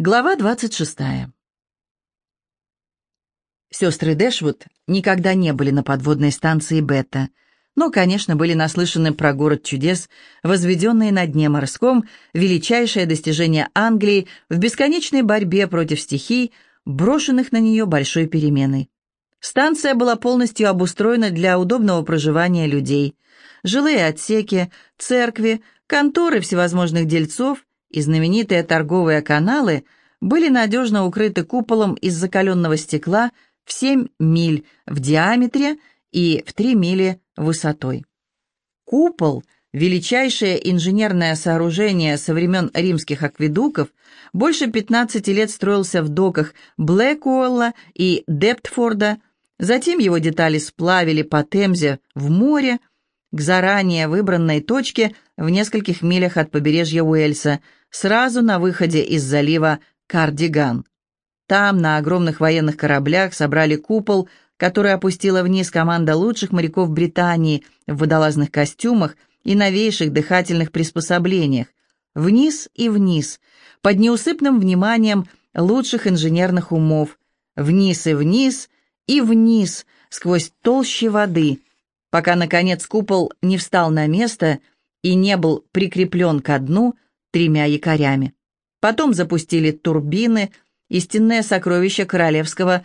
Глава 26. Сестры Дэшвуд никогда не были на подводной станции Бета, но, конечно, были наслышаны про город чудес, возведенный на дне морском, величайшее достижение Англии в бесконечной борьбе против стихий, брошенных на нее большой переменой. Станция была полностью обустроена для удобного проживания людей. Жилые отсеки, церкви, конторы всевозможных дельцов, и знаменитые торговые каналы были надежно укрыты куполом из закаленного стекла в 7 миль в диаметре и в 3 мили высотой. Купол, величайшее инженерное сооружение со времен римских акведуков, больше 15 лет строился в доках Блэкуэлла и Дептфорда, затем его детали сплавили по Темзе в море, к заранее выбранной точке в нескольких милях от побережья Уэльса – сразу на выходе из залива Кардиган. Там на огромных военных кораблях собрали купол, который опустила вниз команда лучших моряков Британии в водолазных костюмах и новейших дыхательных приспособлениях. Вниз и вниз, под неусыпным вниманием лучших инженерных умов. Вниз и вниз и вниз, сквозь толщи воды, пока, наконец, купол не встал на место и не был прикреплен ко дну, тремя якорями. Потом запустили турбины, истинное сокровище королевского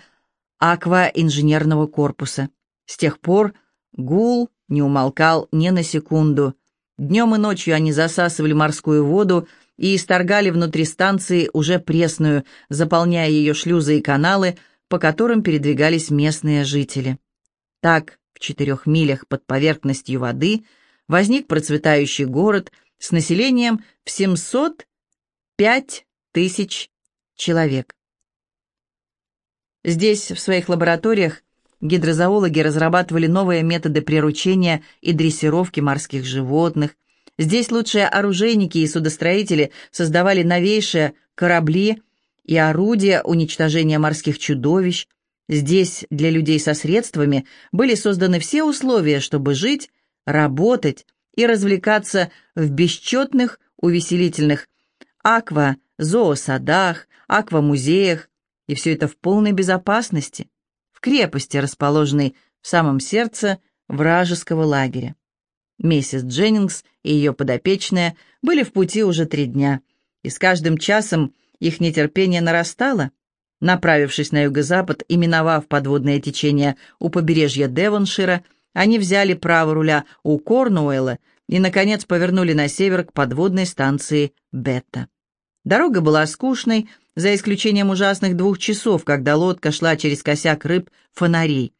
акваинженерного корпуса. С тех пор гул не умолкал ни на секунду. Днем и ночью они засасывали морскую воду и исторгали внутри станции уже пресную, заполняя ее шлюзы и каналы, по которым передвигались местные жители. Так, в четырех милях под поверхностью воды возник процветающий город – с населением в 705 тысяч человек. Здесь, в своих лабораториях, гидрозоологи разрабатывали новые методы приручения и дрессировки морских животных. Здесь лучшие оружейники и судостроители создавали новейшие корабли и орудия уничтожения морских чудовищ. Здесь для людей со средствами были созданы все условия, чтобы жить, работать и развлекаться в бесчетных увеселительных аква-зоосадах, аквамузеях, и все это в полной безопасности, в крепости, расположенной в самом сердце вражеского лагеря. Миссис Дженнингс и ее подопечная были в пути уже три дня, и с каждым часом их нетерпение нарастало. Направившись на юго-запад и миновав подводное течение у побережья Девоншира, они взяли право руля у Корнуэлла и, наконец, повернули на север к подводной станции Бетта. Дорога была скучной, за исключением ужасных двух часов, когда лодка шла через косяк рыб фонарей.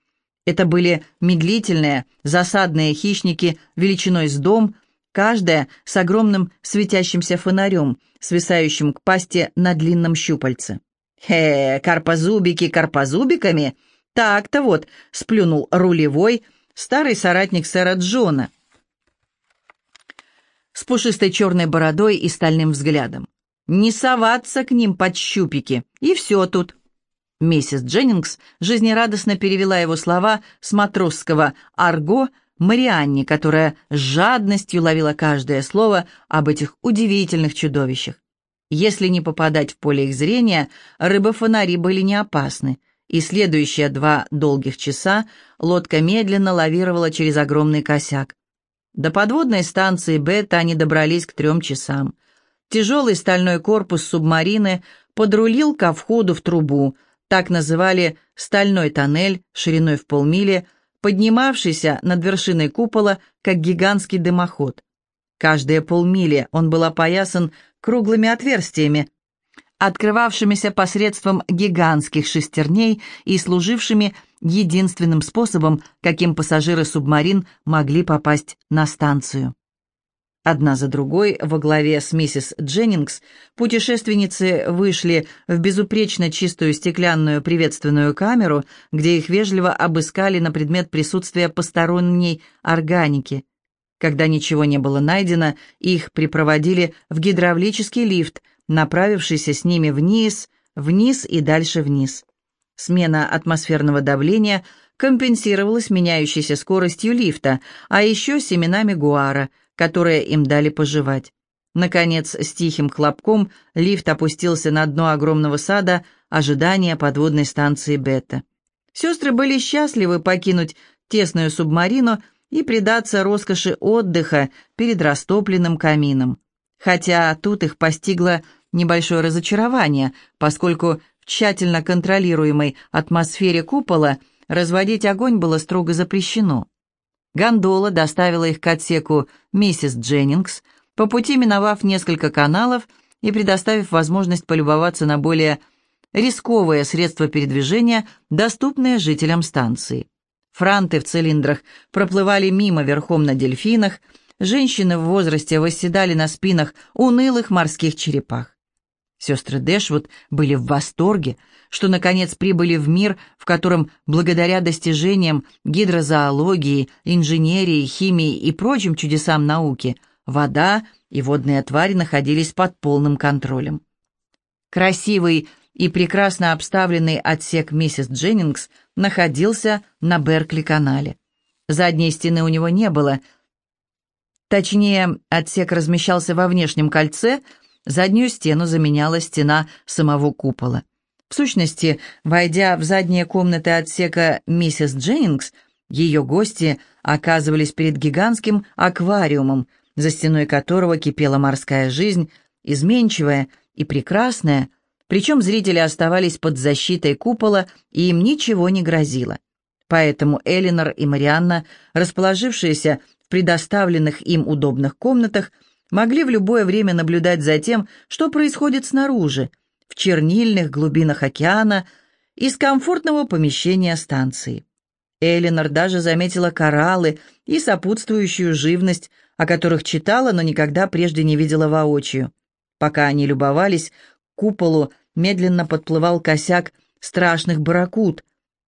Это были медлительные, засадные хищники величиной с дом, каждая с огромным светящимся фонарем, свисающим к пасти на длинном щупальце. «Хе, карпозубики карпозубиками!» «Так-то вот», — сплюнул рулевой, старый соратник сэра Джона, с пушистой черной бородой и стальным взглядом. «Не соваться к ним под щупики, и все тут». Миссис Дженнингс жизнерадостно перевела его слова с матросского «арго» Марианне, которая с жадностью ловила каждое слово об этих удивительных чудовищах. Если не попадать в поле их зрения, рыбы-фонари были не опасны, и следующие два долгих часа лодка медленно лавировала через огромный косяк. До подводной станции Бета они добрались к трем часам. Тяжелый стальной корпус субмарины подрулил ко входу в трубу, так называли стальной тоннель шириной в полмили, поднимавшийся над вершиной купола, как гигантский дымоход. Каждые полмили он был опоясан круглыми отверстиями, открывавшимися посредством гигантских шестерней и служившими единственным способом, каким пассажиры субмарин могли попасть на станцию. Одна за другой, во главе с миссис Дженнингс, путешественницы вышли в безупречно чистую стеклянную приветственную камеру, где их вежливо обыскали на предмет присутствия посторонней органики. Когда ничего не было найдено, их припроводили в гидравлический лифт, направившийся с ними вниз, вниз и дальше вниз. Смена атмосферного давления компенсировалась меняющейся скоростью лифта, а еще семенами гуара, которые им дали пожевать. Наконец, с тихим хлопком лифт опустился на дно огромного сада ожидания подводной станции «Бета». Сестры были счастливы покинуть тесную субмарину и предаться роскоши отдыха перед растопленным камином. Хотя тут их постигло небольшое разочарование, поскольку в тщательно контролируемой атмосфере купола разводить огонь было строго запрещено. Гондола доставила их к отсеку миссис Дженнингс, по пути миновав несколько каналов и предоставив возможность полюбоваться на более рисковые средства передвижения, доступные жителям станции. Франты в цилиндрах проплывали мимо верхом на дельфинах, женщины в возрасте восседали на спинах унылых морских черепах. Сестры Дэшвуд были в восторге, что, наконец, прибыли в мир, в котором, благодаря достижениям гидрозоологии, инженерии, химии и прочим чудесам науки, вода и водные твари находились под полным контролем. Красивый и прекрасно обставленный отсек миссис Дженнингс находился на Беркли-канале. Задней стены у него не было. Точнее, отсек размещался во внешнем кольце, заднюю стену заменяла стена самого купола. В сущности, войдя в задние комнаты отсека миссис Дженнингс, ее гости оказывались перед гигантским аквариумом, за стеной которого кипела морская жизнь, изменчивая и прекрасная, причем зрители оставались под защитой купола, и им ничего не грозило. Поэтому Элинор и Марианна, расположившиеся предоставленных им удобных комнатах, могли в любое время наблюдать за тем, что происходит снаружи, в чернильных глубинах океана, из комфортного помещения станции. Элинор даже заметила кораллы и сопутствующую живность, о которых читала, но никогда прежде не видела воочию. Пока они любовались, к куполу медленно подплывал косяк страшных барракуд,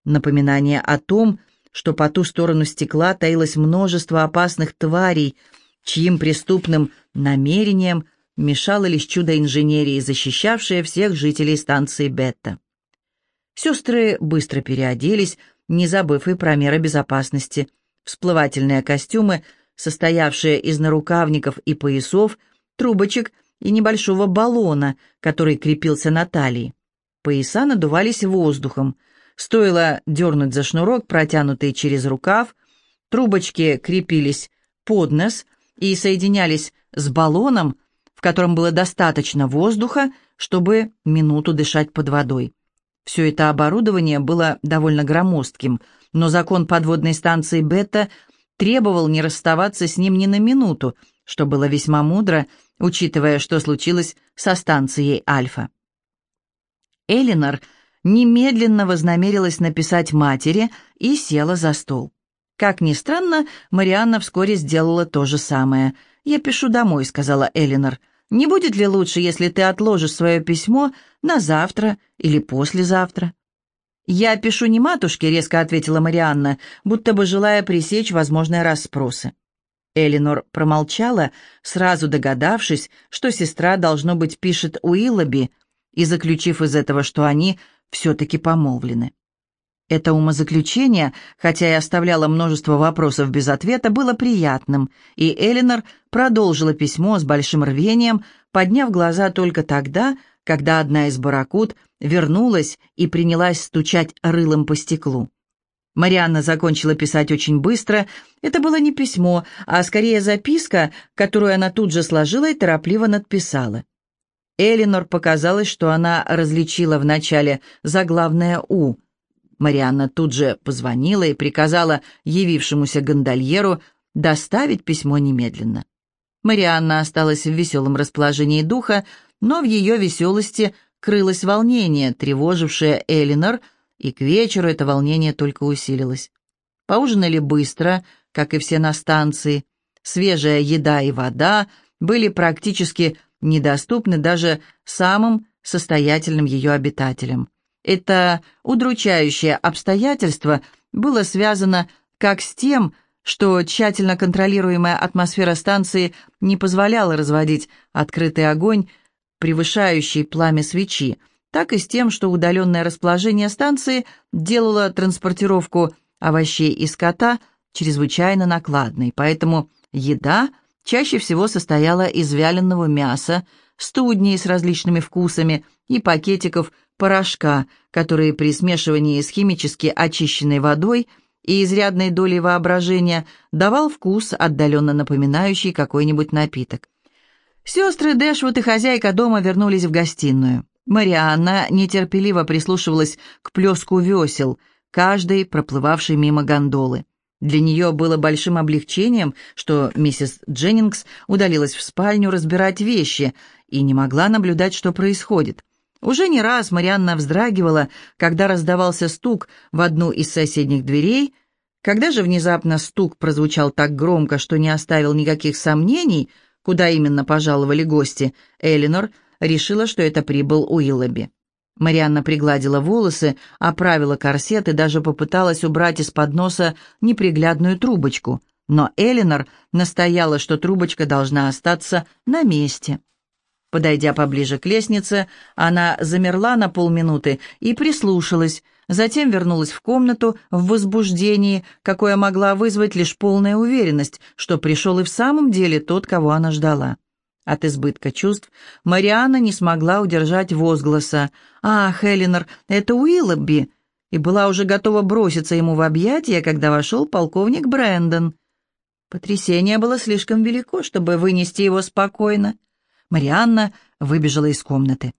напоминание о том, что по ту сторону стекла таилось множество опасных тварей, чьим преступным намерением мешало лишь чудо инженерии, защищавшее всех жителей станции Бетта. Сестры быстро переоделись, не забыв и про меры безопасности. Всплывательные костюмы, состоявшие из нарукавников и поясов, трубочек – и небольшого баллона, который крепился на талии. Пояса надувались воздухом. Стоило дернуть за шнурок, протянутый через рукав, трубочки крепились под нос и соединялись с баллоном, в котором было достаточно воздуха, чтобы минуту дышать под водой. Все это оборудование было довольно громоздким, но закон подводной станции «Бета» требовал не расставаться с ним ни на минуту, что было весьма мудро учитывая, что случилось со станцией Альфа. Элинор немедленно вознамерилась написать матери и села за стол. Как ни странно, Марианна вскоре сделала то же самое. «Я пишу домой», — сказала Элинор. «Не будет ли лучше, если ты отложишь свое письмо на завтра или послезавтра?» «Я пишу не матушке», — резко ответила Марианна, будто бы желая пресечь возможные расспросы. Элинор промолчала, сразу догадавшись, что сестра, должно быть, пишет Уиллоби, и заключив из этого, что они все-таки помолвлены. Это умозаключение, хотя и оставляло множество вопросов без ответа, было приятным, и Элинор продолжила письмо с большим рвением, подняв глаза только тогда, когда одна из баракут вернулась и принялась стучать рылом по стеклу. Марианна закончила писать очень быстро. Это было не письмо, а скорее записка, которую она тут же сложила и торопливо надписала. Элинор показалось, что она различила в начале заглавное «У». Марианна тут же позвонила и приказала явившемуся гондольеру доставить письмо немедленно. Марианна осталась в веселом расположении духа, но в ее веселости крылось волнение, тревожившее Элинор – и к вечеру это волнение только усилилось. Поужинали быстро, как и все на станции. Свежая еда и вода были практически недоступны даже самым состоятельным ее обитателям. Это удручающее обстоятельство было связано как с тем, что тщательно контролируемая атмосфера станции не позволяла разводить открытый огонь, превышающий пламя свечи, так и с тем, что удаленное расположение станции делало транспортировку овощей и скота чрезвычайно накладной, поэтому еда чаще всего состояла из вяленого мяса, студней с различными вкусами и пакетиков порошка, которые при смешивании с химически очищенной водой и изрядной долей воображения давал вкус, отдаленно напоминающий какой-нибудь напиток. Сестры Дэшвуд и хозяйка дома вернулись в гостиную. Марианна нетерпеливо прислушивалась к плеску весел, каждой проплывавшей мимо гондолы. Для нее было большим облегчением, что миссис Дженнингс удалилась в спальню разбирать вещи и не могла наблюдать, что происходит. Уже не раз Марианна вздрагивала, когда раздавался стук в одну из соседних дверей, когда же внезапно стук прозвучал так громко, что не оставил никаких сомнений, куда именно пожаловали гости, Элинор решила, что это прибыл Уиллоби. Марианна пригладила волосы, оправила корсет и даже попыталась убрать из-под носа неприглядную трубочку, но Элинор настояла, что трубочка должна остаться на месте. Подойдя поближе к лестнице, она замерла на полминуты и прислушалась, затем вернулась в комнату в возбуждении, какое могла вызвать лишь полная уверенность, что пришел и в самом деле тот, кого она ждала. От избытка чувств Марианна не смогла удержать возгласа «Ах, Элинор, это Уиллоби!» и была уже готова броситься ему в объятия, когда вошел полковник Брэндон. Потрясение было слишком велико, чтобы вынести его спокойно. Марианна выбежала из комнаты.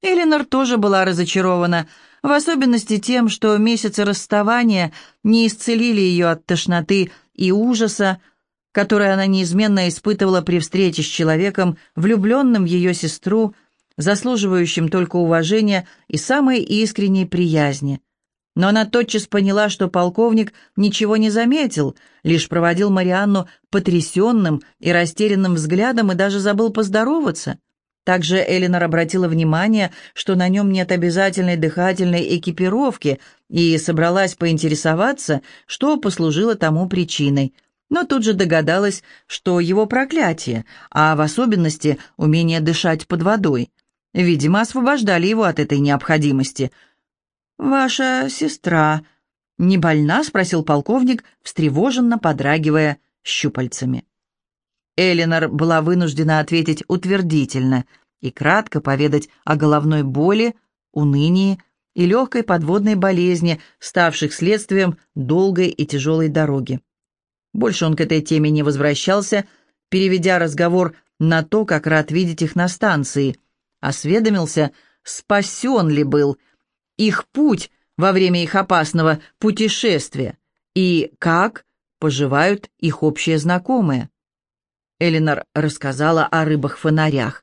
Элинор тоже была разочарована, в особенности тем, что месяцы расставания не исцелили ее от тошноты и ужаса, которое она неизменно испытывала при встрече с человеком, влюбленным в ее сестру, заслуживающим только уважения и самой искренней приязни. Но она тотчас поняла, что полковник ничего не заметил, лишь проводил Марианну потрясенным и растерянным взглядом и даже забыл поздороваться. Также Элинор обратила внимание, что на нем нет обязательной дыхательной экипировки, и собралась поинтересоваться, что послужило тому причиной – но тут же догадалась, что его проклятие, а в особенности умение дышать под водой, видимо, освобождали его от этой необходимости. «Ваша сестра не больна?» — спросил полковник, встревоженно подрагивая щупальцами. Элинор была вынуждена ответить утвердительно и кратко поведать о головной боли, унынии и легкой подводной болезни, ставших следствием долгой и тяжелой дороги. Больше он к этой теме не возвращался, переведя разговор на то, как рад видеть их на станции. Осведомился, спасен ли был их путь во время их опасного путешествия и как поживают их общие знакомые. Элинор рассказала о рыбах-фонарях.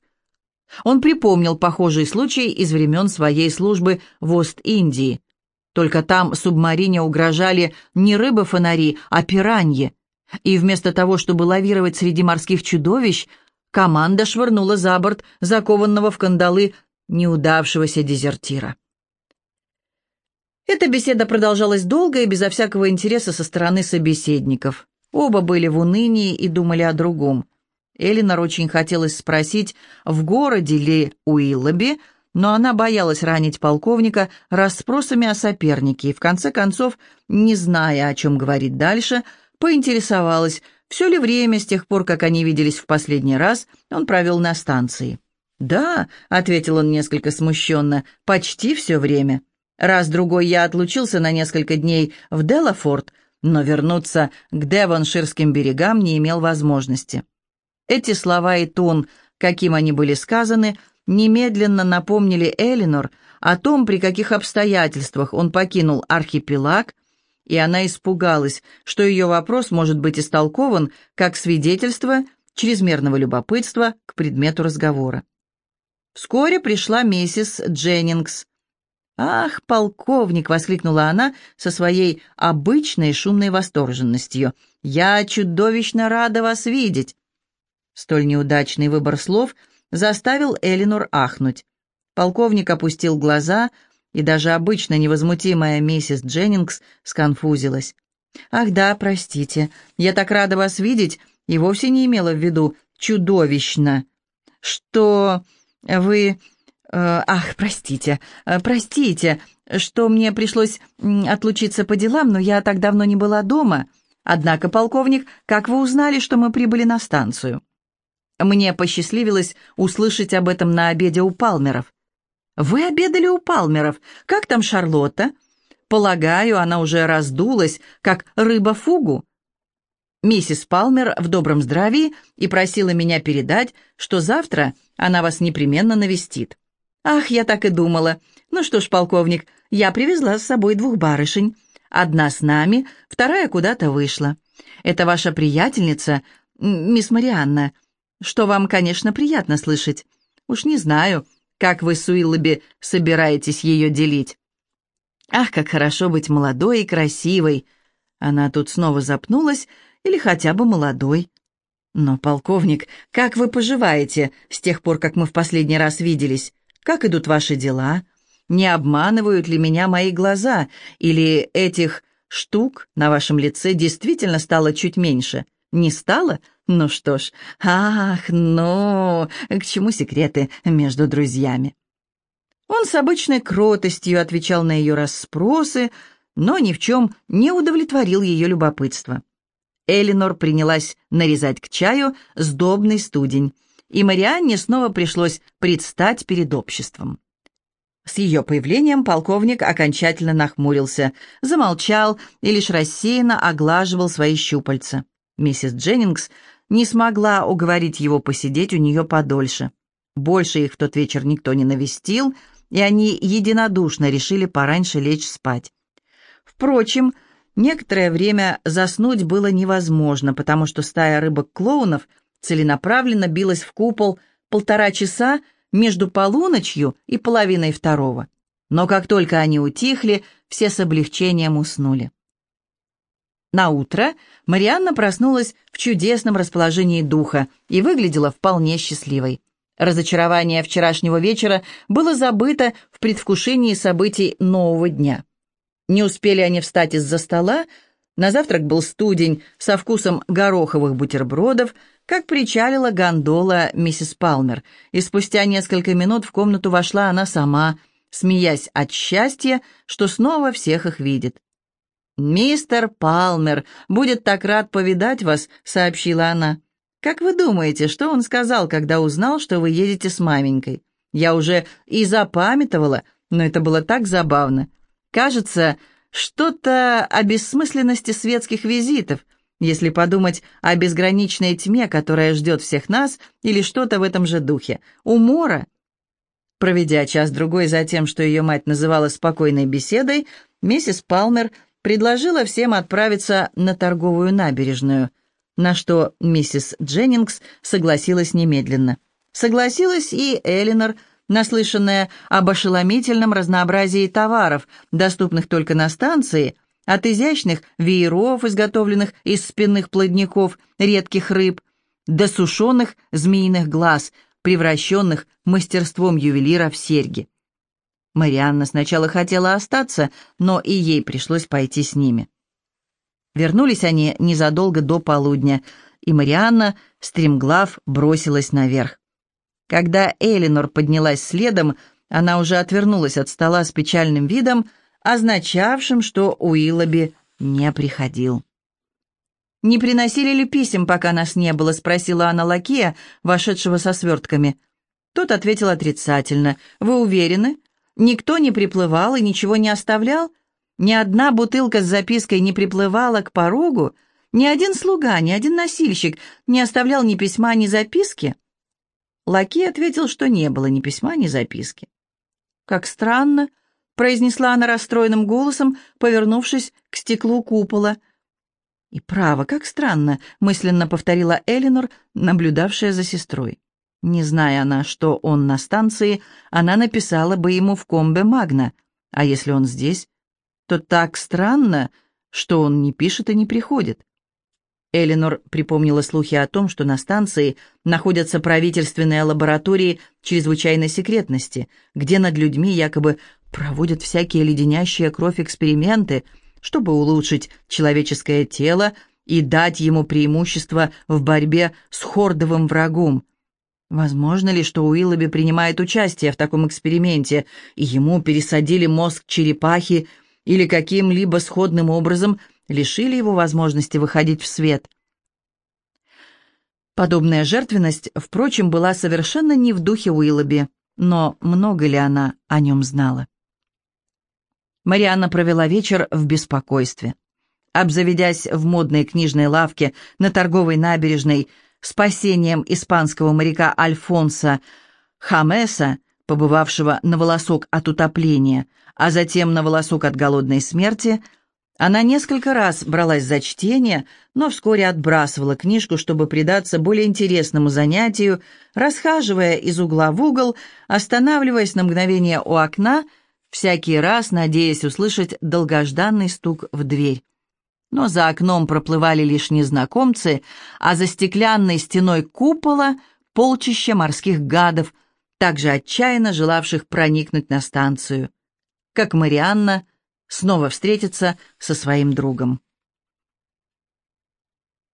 Он припомнил похожий случай из времен своей службы в Ост-Индии. Только там субмарине угрожали не рыбы-фонари, а пираньи. И вместо того, чтобы лавировать среди морских чудовищ, команда швырнула за борт закованного в кандалы неудавшегося дезертира. Эта беседа продолжалась долго и безо всякого интереса со стороны собеседников. Оба были в унынии и думали о другом. Элинор очень хотелось спросить, в городе ли Уиллоби, но она боялась ранить полковника расспросами о сопернике и, в конце концов, не зная, о чем говорить дальше, поинтересовалась, все ли время с тех пор, как они виделись в последний раз, он провел на станции. «Да», — ответил он несколько смущенно, — «почти все время. Раз-другой я отлучился на несколько дней в Делафорд, но вернуться к Девонширским берегам не имел возможности». Эти слова и тон, каким они были сказаны, — немедленно напомнили Элинор о том, при каких обстоятельствах он покинул архипелаг, и она испугалась, что ее вопрос может быть истолкован как свидетельство чрезмерного любопытства к предмету разговора. Вскоре пришла миссис Дженнингс. «Ах, полковник!» — воскликнула она со своей обычной шумной восторженностью. «Я чудовищно рада вас видеть!» Столь неудачный выбор слов — заставил Элинор ахнуть. Полковник опустил глаза, и даже обычно невозмутимая миссис Дженнингс сконфузилась. «Ах да, простите, я так рада вас видеть и вовсе не имела в виду чудовищно, что вы... Э, ах, простите, э, простите, что мне пришлось отлучиться по делам, но я так давно не была дома. Однако, полковник, как вы узнали, что мы прибыли на станцию? Мне посчастливилось услышать об этом на обеде у Палмеров. Вы обедали у Палмеров. Как там Шарлотта? Полагаю, она уже раздулась, как рыба фугу. Миссис Палмер в добром здравии и просила меня передать, что завтра она вас непременно навестит. Ах, я так и думала. Ну что ж, полковник, я привезла с собой двух барышень. Одна с нами, вторая куда-то вышла. Это ваша приятельница, мисс Марианна, что вам, конечно, приятно слышать. Уж не знаю, как вы с Уиллоби собираетесь ее делить. Ах, как хорошо быть молодой и красивой. Она тут снова запнулась, или хотя бы молодой. Но, полковник, как вы поживаете с тех пор, как мы в последний раз виделись? Как идут ваши дела? Не обманывают ли меня мои глаза? Или этих штук на вашем лице действительно стало чуть меньше? Не стало? Ну что ж, ах, ну, к чему секреты между друзьями? Он с обычной кротостью отвечал на ее расспросы, но ни в чем не удовлетворил ее любопытство. Элинор принялась нарезать к чаю сдобный студень, и Марианне снова пришлось предстать перед обществом. С ее появлением полковник окончательно нахмурился, замолчал и лишь рассеянно оглаживал свои щупальца. Миссис Дженнингс не смогла уговорить его посидеть у нее подольше. Больше их в тот вечер никто не навестил, и они единодушно решили пораньше лечь спать. Впрочем, Некоторое время заснуть было невозможно, потому что стая рыбок-клоунов целенаправленно билась в купол полтора часа между полуночью и половиной второго. Но как только они утихли, все с облегчением уснули. На утро Марианна проснулась в чудесном расположении духа и выглядела вполне счастливой. Разочарование вчерашнего вечера было забыто в предвкушении событий нового дня. Не успели они встать из-за стола, на завтрак был студень со вкусом гороховых бутербродов, как причалила гондола миссис Палмер, и спустя несколько минут в комнату вошла она сама, смеясь от счастья, что снова всех их видит. «Мистер Палмер будет так рад повидать вас», — сообщила она. «Как вы думаете, что он сказал, когда узнал, что вы едете с маменькой? Я уже и запамятовала, но это было так забавно. Кажется, что-то о бессмысленности светских визитов, если подумать о безграничной тьме, которая ждет всех нас, или что-то в этом же духе. Умора. Проведя час-другой за тем, что ее мать называла спокойной беседой, миссис Палмер предложила всем отправиться на торговую набережную, на что миссис Дженнингс согласилась немедленно. Согласилась и Элинор, наслышанная об ошеломительном разнообразии товаров, доступных только на станции, от изящных вееров, изготовленных из спинных плодников редких рыб, до сушеных змеиных глаз, превращенных мастерством ювелира в серьги. Марианна сначала хотела остаться, но и ей пришлось пойти с ними. Вернулись они незадолго до полудня, и Марианна, стремглав, бросилась наверх. Когда Элинор поднялась следом, она уже отвернулась от стола с печальным видом, означавшим, что Уиллоби не приходил. «Не приносили ли писем, пока нас не было?» — спросила она лакея, вошедшего со свертками. Тот ответил отрицательно. «Вы уверены? Никто не приплывал и ничего не оставлял? Ни одна бутылка с запиской не приплывала к порогу? Ни один слуга, ни один носильщик не оставлял ни письма, ни записки?» Лакей ответил, что не было ни письма, ни записки. «Как странно», — произнесла она расстроенным голосом, повернувшись к стеклу купола. «И право, как странно», — мысленно повторила Элинор, наблюдавшая за сестрой. Не зная она, что он на станции, она написала бы ему в комбе Магна. А если он здесь, то так странно, что он не пишет и не приходит. Элинор припомнила слухи о том, что на станции находятся правительственные лаборатории чрезвычайной секретности, где над людьми якобы проводят всякие леденящие кровь эксперименты, чтобы улучшить человеческое тело и дать ему преимущество в борьбе с хордовым врагом. Возможно ли, что Уиллоби принимает участие в таком эксперименте, и ему пересадили мозг черепахи или каким-либо сходным образом лишили его возможности выходить в свет. Подобная жертвенность, впрочем, была совершенно не в духе Уиллоби, но много ли она о нем знала? Марианна провела вечер в беспокойстве. Обзаведясь в модной книжной лавке на торговой набережной спасением испанского моряка Альфонса Хамеса, побывавшего на волосок от утопления, а затем на волосок от голодной смерти, она несколько раз бралась за чтение, но вскоре отбрасывала книжку, чтобы предаться более интересному занятию, расхаживая из угла в угол, останавливаясь на мгновение у окна, всякий раз надеясь услышать долгожданный стук в дверь. Но за окном проплывали лишь незнакомцы, а за стеклянной стеной купола — полчища морских гадов, также отчаянно желавших проникнуть на станцию. Как Марианна — снова встретиться со своим другом.